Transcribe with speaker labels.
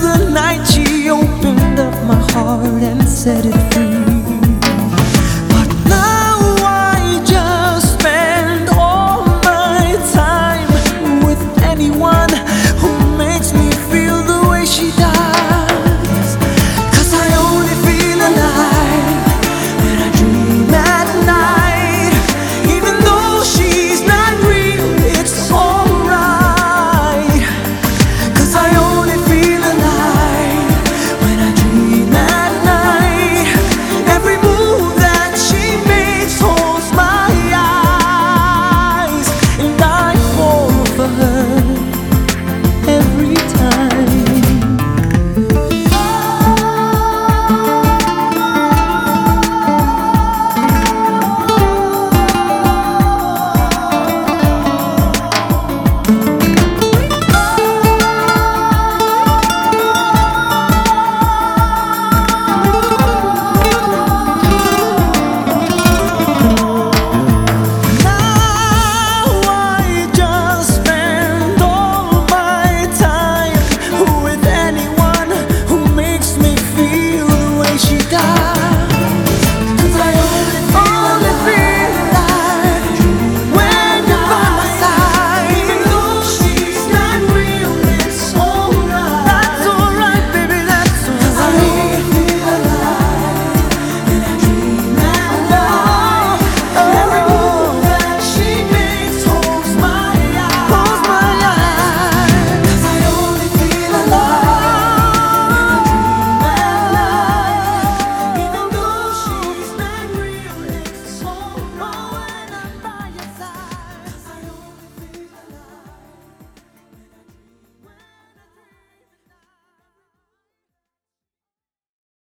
Speaker 1: the night she opened up my heart and set it free.